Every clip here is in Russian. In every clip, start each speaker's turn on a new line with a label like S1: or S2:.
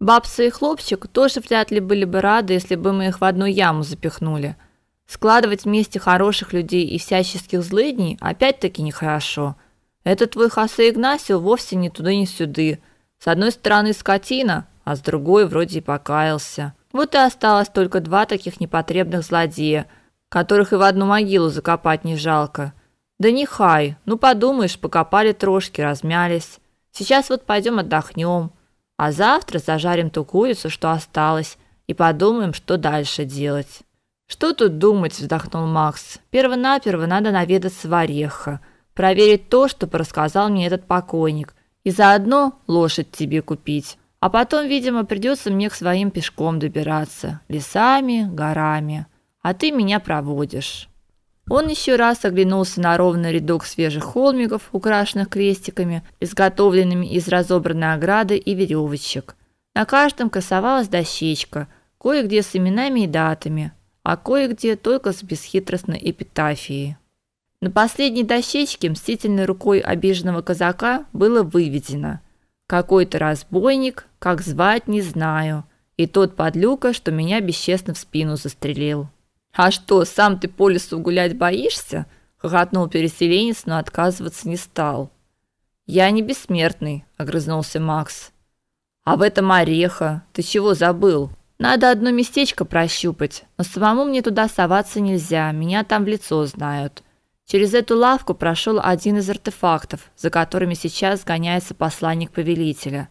S1: Бабса и хлопчик тоже вряд ли были бы рады, если бы мы их в одну яму запихнули. Складывать вместе хороших людей и всяческих злыдней опять-таки нехорошо. Этот твой Хосе Игнасио вовсе не туда ни сюды. С одной стороны скотина, а с другой вроде и покаялся. Вот и осталось только два таких непотребных злодея, которых и в одну могилу закопать не жалко. Да не хай, ну подумаешь, покопали трошки, размялись. Сейчас вот пойдем отдохнем. А завтра зажарим ту курицу, что осталось, и подумаем, что дальше делать. Что тут думать, вздохнул Макс. Первонаперво надо наведаться в Ореха, проверить то, что рассказал мне этот покойник, и заодно лошадь тебе купить. А потом, видимо, придется мне к своим пешком добираться, лесами, горами. А ты меня проводишь. Он еще раз оглянулся на ровный рядок свежих холмиков, украшенных крестиками, изготовленными из разобранной ограды и веревочек. На каждом красовалась дощечка, кое-где с именами и датами, а кое-где только с бесхитростной эпитафией. На последней дощечке мстительной рукой обиженного казака было выведено: какой-то разбойник, как звать не знаю, и тот подлюка, что меня бесчестно в спину застрелил. А что, сам ты по лесу гулять боишься? хохотнул переселенец, но отказываться не стал. Я не бессмертный, огрызнулся Макс. А в этом ореха, ты чего забыл? Надо одно местечко прощупать, но самому мне туда соваться нельзя, меня там в лицо знают. Через эту лавку прошел один из артефактов, за которыми сейчас гоняется посланник повелителя.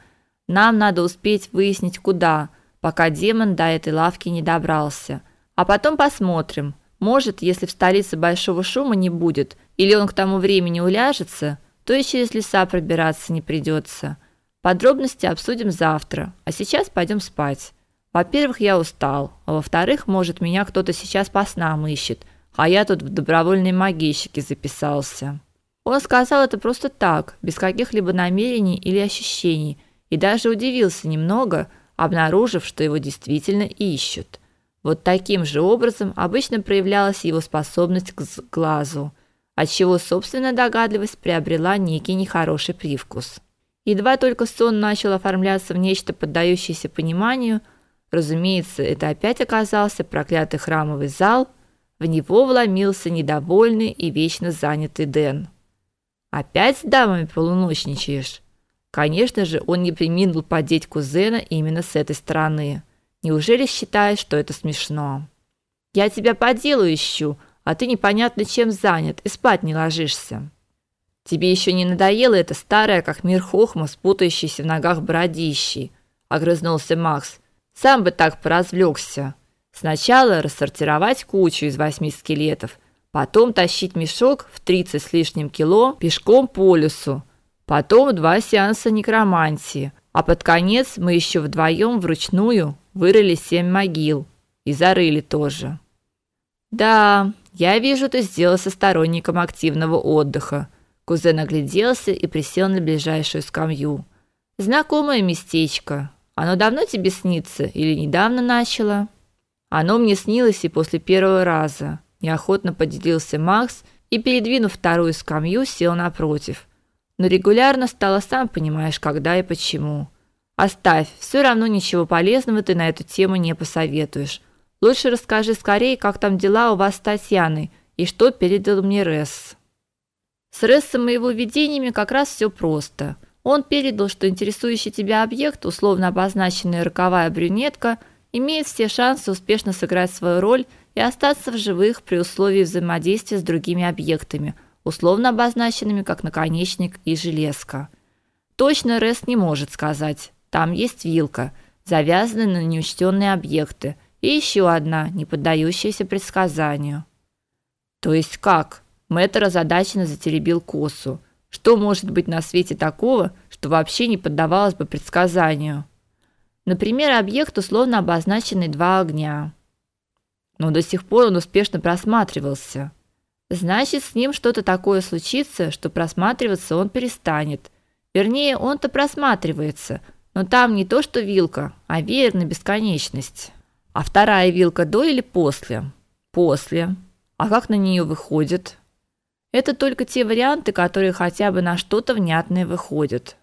S1: Нам надо успеть выяснить куда, пока демон до этой лавки не добрался. А потом посмотрим. Может, если в столице большого шума не будет, или он к тому времени уляжется, то и через леса пробираться не придется. Подробности обсудим завтра, а сейчас пойдем спать. Во-первых, я устал, а во-вторых, может, меня кто-то сейчас по снам ищет, а я тут в добровольные могильщики записался. Он сказал это просто так, без каких-либо намерений или ощущений, и даже удивился немного, обнаружив, что его действительно ищут. Вот таким же образом обычно проявлялась его способность к глазу, отчего собственная догадливость приобрела некий нехороший привкус. Едва только сон начал оформляться в нечто поддающееся пониманию, разумеется, это опять оказался проклятый храмовый зал, в него вломился недовольный и вечно занятый Дэн. Опять с дамами полуночничаешь? Конечно же, он не преминул подеть кузена именно с этой стороны. Неужели считаешь, что это смешно? Я тебя по делу ищу, а ты непонятно чем занят и спать не ложишься. Тебе еще не надоело это старое, как мир хохма, спутающийся в ногах бородищей? Огрызнулся Макс. Сам бы так поразвлекся. Сначала рассортировать кучу из восьми скелетов, потом тащить мешок в 30 с лишним кило пешком по лесу, потом два сеанса некромантии, а под конец мы еще вдвоем вручную вырыли семь могил и зарыли тоже. Да, я вижу, ты сделался сторонником активного отдыха. Кузен огляделся и присел на ближайшую скамью. Знакомое местечко. Оно давно тебе снится или недавно начало? Оно мне снилось и после первого раза. Неохотно поделился Макс и, передвинув вторую скамью, сел напротив но регулярно стало сам понимаешь, когда и почему. Оставь, все равно ничего полезного ты на эту тему не посоветуешь. Лучше расскажи скорее, как там дела у вас с Татьяной и что передал мне Ресс. С Рессом и его видениями как раз все просто. Он передал, что интересующий тебя объект, условно обозначенный роковая брюнетка, имеет все шансы успешно сыграть свою роль и остаться в живых при условии взаимодействия с другими объектами – условно обозначенными как наконечник и железка. Точно Рест не может сказать. Там есть вилка, завязанная на неучтенные объекты, и еще одна, не поддающаяся предсказанию. То есть как? Мэтр озадаченно затеребил косу. Что может быть на свете такого, что вообще не поддавалось бы предсказанию? Например, объект условно обозначенный два огня. Но до сих пор он успешно просматривался. Значит, с ним что-то такое случится, что просматриваться он перестанет. Вернее, он-то просматривается, но там не то что вилка, а веер на бесконечность. А вторая вилка до или после? После. А как на нее выходит? Это только те варианты, которые хотя бы на что-то внятное выходят.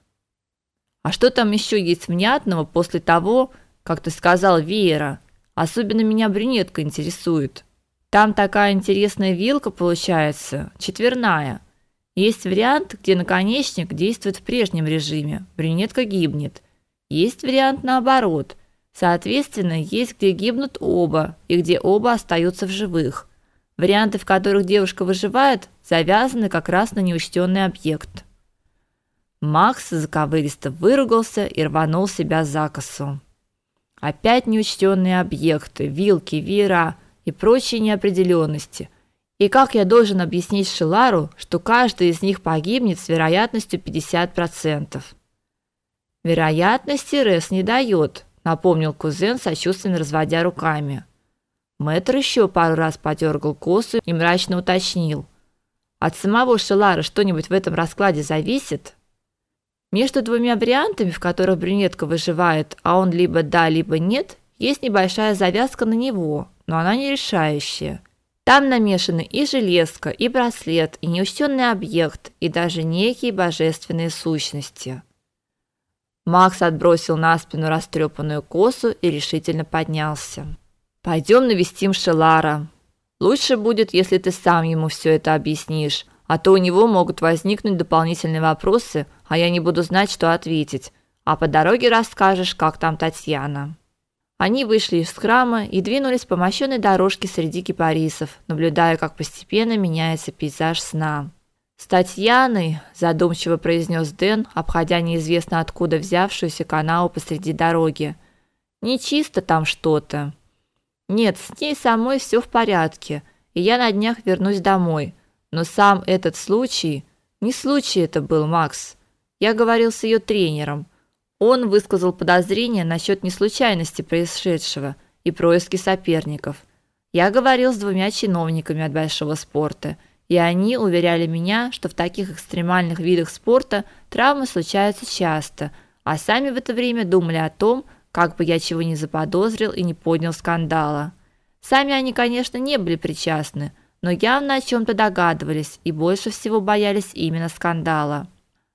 S1: А что там еще есть внятного после того, как ты сказал Вера? Особенно меня брюнетка интересует. Там такая интересная вилка получается, четверная. Есть вариант, где наконечник действует в прежнем режиме, брюнетка гибнет. Есть вариант наоборот. Соответственно, есть где гибнут оба и где оба остаются в живых. Варианты, в которых девушка выживает, завязаны как раз на неучтенный объект. Макс заковыристо выругался и рванул себя за косу. Опять неучтенные объекты, вилки, веера и прочие неопределенности. И как я должен объяснить Шилару, что каждый из них погибнет с вероятностью 50%? Вероятности Рес не дает, напомнил кузен, сочувственно разводя руками. Мэтр еще пару раз подергал косу и мрачно уточнил: "От самого Шилара что-нибудь в этом раскладе зависит?" Между двумя вариантами, в которых брюнетка выживает, а он либо да, либо нет, есть небольшая завязка на него, но она не решающая. Там намешаны и железка, и браслет, и неучтенный объект, и даже некие божественные сущности. Макс отбросил на спину растрепанную косу и решительно поднялся. Пойдем навестим Шелара. Лучше будет, если ты сам ему все это объяснишь, а то у него могут возникнуть дополнительные вопросы, а я не буду знать, что ответить. А по дороге расскажешь, как там Татьяна. Они вышли из храма и двинулись по мощенной дорожке среди кипарисов, наблюдая, как постепенно меняется пейзаж сна. С Татьяной, задумчиво произнес Дэн, обходя неизвестно откуда взявшуюся канаву посреди дороги. Не чисто там что-то. Нет, с ней самой все в порядке, и я на днях вернусь домой. Но сам этот случай, не случай это был, Макс. Я говорил с ее тренером. Он высказал подозрение насчет неслучайности происшедшего и происки соперников. Я говорил с двумя чиновниками от большого спорта, и они уверяли меня, что в таких экстремальных видах спорта травмы случаются часто, а сами в это время думали о том, как бы я чего не заподозрил и не поднял скандала. Сами они, конечно, не были причастны, но явно о чем то догадывались и больше всего боялись именно скандала.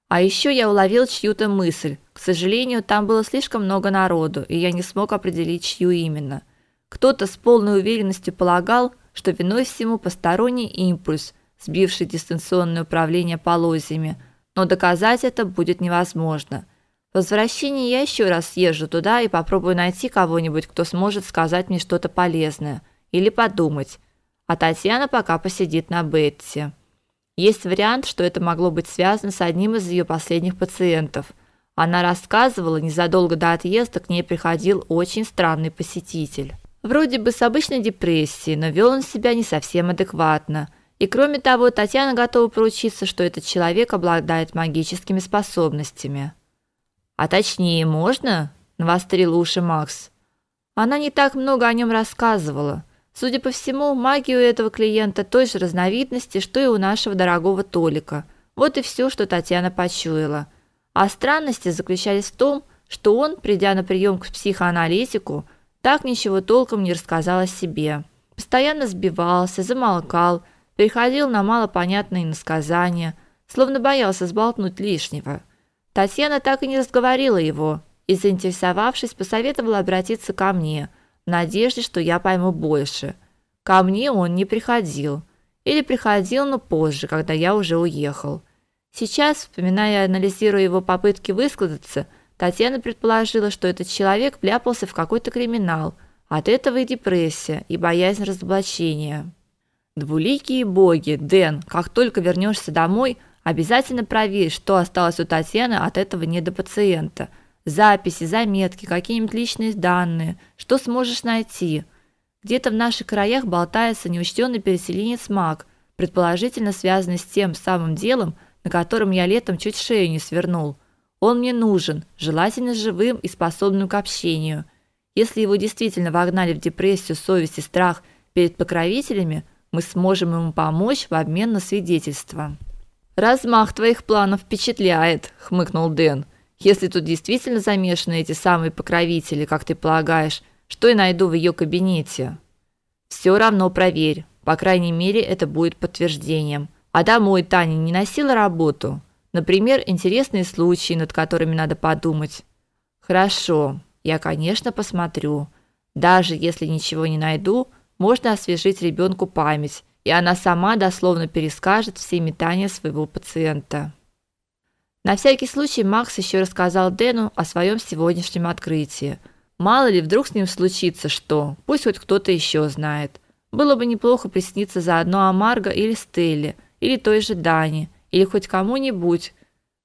S1: А еще я уловил чью-то мысль. К сожалению, там было слишком много народу, и я не смог определить, чью именно. Кто-то с полной уверенностью полагал, что виной всему посторонний импульс, сбивший дистанционное управление полозьями, но доказать это будет невозможно. В возвращении я еще раз съезжу туда и попробую найти кого-нибудь, кто сможет сказать мне что-то полезное или подумать. А Татьяна пока посидит на Бетти. Есть вариант, что это могло быть связано с одним из ее последних пациентов. Она рассказывала, незадолго до отъезда к ней приходил очень странный посетитель. Вроде бы с обычной депрессией, но вел он себя не совсем адекватно. И кроме того, Татьяна готова поручиться, что этот человек обладает магическими способностями. А точнее, можно? навострил уши Макс. Она не так много о нем рассказывала. Судя по всему, магия у этого клиента той же разновидности, что и у нашего дорогого Толика. Вот и все, что Татьяна почуяла. А странности заключались в том, что он, придя на прием к психоаналитику, так ничего толком не рассказал о себе. Постоянно сбивался, замолкал, переходил на малопонятные иносказания, словно боялся сболтнуть лишнего. Татьяна так и не разговорила его и, заинтересовавшись, посоветовала обратиться ко мне, надежде, что я пойму больше. Ко мне он не приходил. Или приходил, но позже, когда я уже уехал. Сейчас, вспоминая и анализируя его попытки высказаться, Татьяна предположила, что этот человек вляпался в какой-то криминал. От этого и депрессия, и боязнь разоблачения. Двуликие боги, Дэн, как только вернешься домой – Обязательно проверь, что осталось у Татьяны от этого недопациента. Записи, заметки, какие-нибудь личные данные, что сможешь найти. Где-то в наших краях болтается неучтенный переселенец Мак, предположительно связанный с тем самым делом, на котором я летом чуть шею не свернул. Он мне нужен, желательно живым и способным к общению. Если его действительно вогнали в депрессию, совесть и страх перед покровителями, мы сможем ему помочь в обмен на свидетельство. Размах твоих планов впечатляет, хмыкнул Дэн. Если тут действительно замешаны эти самые покровители, как ты полагаешь, что я найду в ее кабинете? Все равно проверь. По крайней мере, это будет подтверждением. А домой Таня не носила работу. Например, интересные случаи, над которыми надо подумать. Хорошо, я, конечно, посмотрю. Даже если ничего не найду, можно освежить ребенку память, и она сама дословно перескажет все метания своего пациента. На всякий случай Макс еще рассказал Дэну о своем сегодняшнем открытии. Мало ли вдруг с ним случится что, пусть хоть кто-то еще знает. Было бы неплохо присниться заодно о Марго или Стелле, или той же Дане, или хоть кому-нибудь,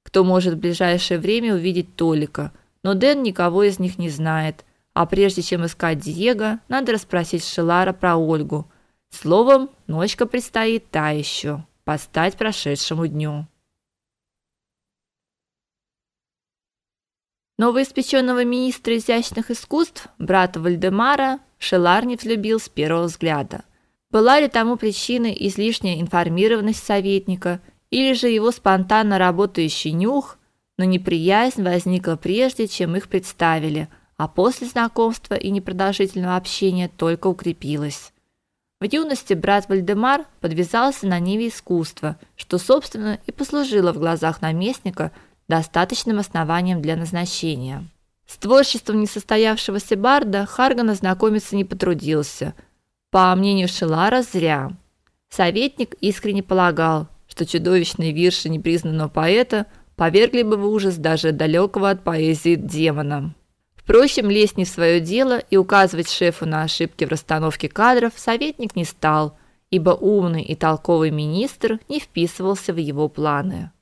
S1: кто может в ближайшее время увидеть Толика. Но Дэн никого из них не знает. А прежде чем искать Диего, надо расспросить Шелара про Ольгу. Словом, ночка предстоит та еще, постать прошедшему дню. Новоиспеченного министра изящных искусств, брата Вальдемара, Шелар невзлюбил с первого взгляда. Была ли тому причиной излишняя информированность советника или же его спонтанно работающий нюх, но неприязнь возникла прежде, чем их представили – а после знакомства и непродолжительного общения только укрепилась. В юности брат Вальдемар подвизался на ниве искусства, что, собственно, и послужило в глазах наместника достаточным основанием для назначения. С творчеством несостоявшегося барда Харган знакомиться не потрудился. По мнению Шелара, зря. Советник искренне полагал, что чудовищные вирши непризнанного поэта повергли бы в ужас даже далекого от поэзии демона. Впрочем, лезть не в свое дело и указывать шефу на ошибки в расстановке кадров советник не стал, ибо умный и толковый министр не вписывался в его планы.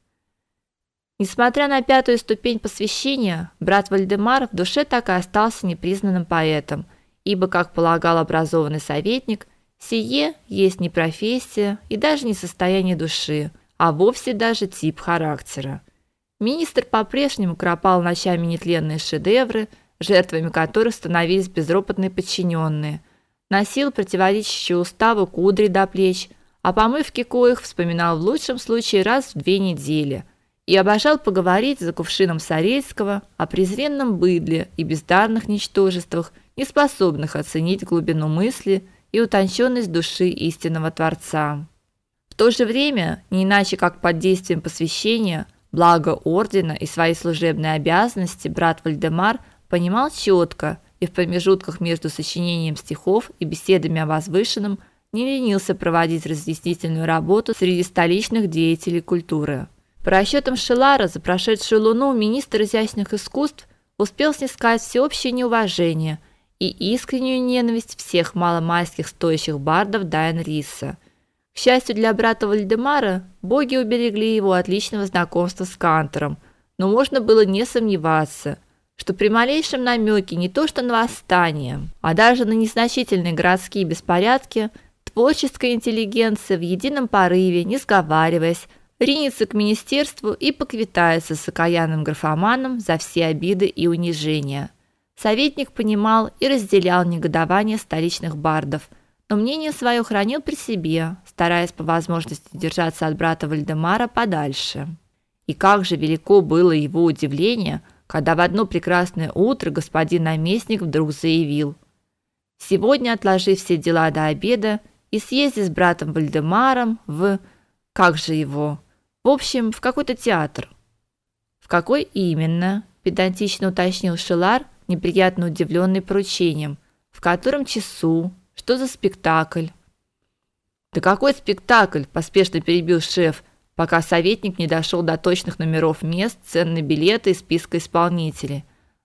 S1: Несмотря на пятую ступень посвящения, брат Вальдемар в душе так и остался непризнанным поэтом, ибо, как полагал образованный советник, сие есть не профессия и даже не состояние души, а вовсе даже тип характера. Министр по-прежнему кропал ночами нетленные шедевры – жертвами которых становились безропотные подчиненные. Носил противоречащие уставу кудри до плеч, а помывки коих вспоминал в лучшем случае раз в две недели и обожал поговорить за кувшином Сарельского о презренном быдле и бездарных ничтожествах, не способных оценить глубину мысли и утонченность души истинного Творца. В то же время, не иначе как под действием посвящения, благо ордена и свои служебные обязанности брат Вальдемар – понимал четко и в промежутках между сочинением стихов и беседами о возвышенном не ленился проводить разъяснительную работу среди столичных деятелей культуры. По расчетам Шелара, за прошедшую луну министр изящных искусств успел снискать всеобщее неуважение и искреннюю ненависть всех маломальских стоящих бардов Дайн-Риса. К счастью для брата Вальдемара, боги уберегли его от личного знакомства с Кантором, но можно было не сомневаться – что при малейшем намеке не то что на восстание, а даже на незначительные городские беспорядки, творческая интеллигенция в едином порыве, не сговариваясь, ринется к министерству и поквитается с окаянным графоманом за все обиды и унижения. Советник понимал и разделял негодование столичных бардов, но мнение свое хранил при себе, стараясь по возможности держаться от брата Вальдемара подальше. И как же велико было его удивление, когда в одно прекрасное утро господин наместник вдруг заявил: "Сегодня отложи все дела до обеда и съезди с братом Вальдемаром в как же его? В общем, в какой-то театр". "В какой именно?" педантично уточнил Шелар, неприятно удивленный поручением. "В котором часу? Что за спектакль?" "Да какой спектакль?" поспешно перебил шеф пока советник не дошел до точных номеров мест, ценные билеты и списка исполнителей.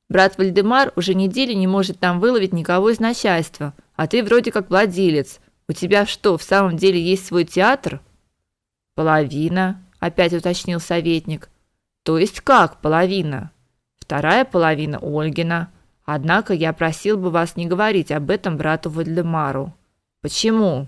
S1: Брат Вальдемар уже неделю не может там выловить никого из начальства, а ты вроде как владелец. У тебя что, в самом деле есть свой театр? Половина, опять уточнил советник. То есть как половина? Вторая половина Ольгина. Однако я просил бы вас не говорить об этом брату Вальдемару. Почему?